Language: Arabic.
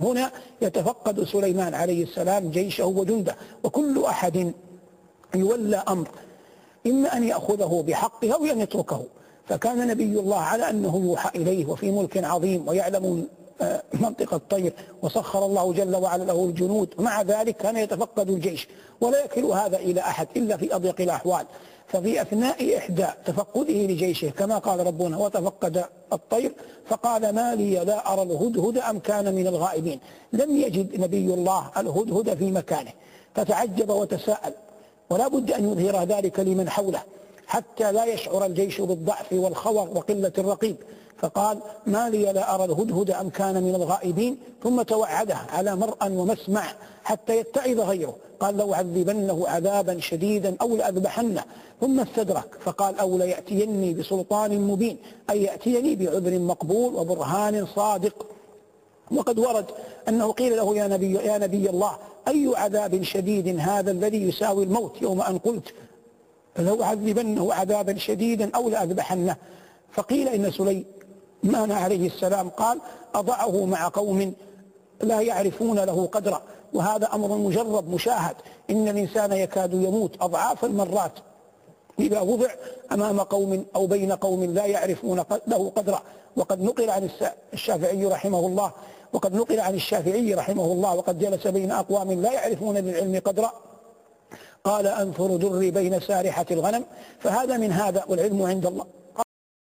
هنا يتفقد سليمان عليه السلام جيشه وجنده وكل أحد يولى أمر إما أن يأخذه بحقه أو أن يتركه. فكان نبي الله على أنه يوحى إليه وفي ملك عظيم ويعلم آه، منطق الطير وسخر الله جل وعلا له الجنود. ومع ذلك كان يتفقد الجيش ولا يكل هذا إلى أحد إلا في أضيق الأحوال. ففي أثناء إحدى تفقده لجيشه كما قال ربنا وتفقد الطير فقال ما لي لا أرى الهدهد أم كان من الغائبين. لم يجد نبي الله الهدهد في مكانه. فتعجب وتساءل. ولا بد أن يظهر ذلك لمن حوله. حتى لا يشعر الجيش بالضعف والخور وقلة الرقيب. فقال ما لي لا أرى الهدهد أم كان من الغائبين. ثم توعده على مرأى ومسمع حتى يتعظ غيره. قال لو عذبنه عذابا شديدا أو لأذبحنه. ثم استدرك فقال أو ليأتيني بسلطان مبين. أي يأتيني بعذر مقبول وبرهان صادق. وقد ورد أنه قيل له يا نبي, يا نبي الله أي عذاب شديد هذا الذي يساوي الموت يوم أن قلت لو عذبنه عذابا شديدا أو لأذبحنه. فقيل إن سليمان عليه السلام قال أضعه مع قوم لا يعرفون له قدرا. وهذا أمر مجرب مشاهد. إن الإنسان يكاد يموت أضعاف المرات إذا وضع أمام قوم أو بين قوم لا يعرفون له قدرا. وقد نقل عن الشافعي رحمه الله. وقد نقل عن الشافعي رحمه الله. وقد جلس بين أقوام لا يعرفون للعلم قدرا. قال أنثر دري بين سارحة الغنم فهذا من هذا والعلم عند الله.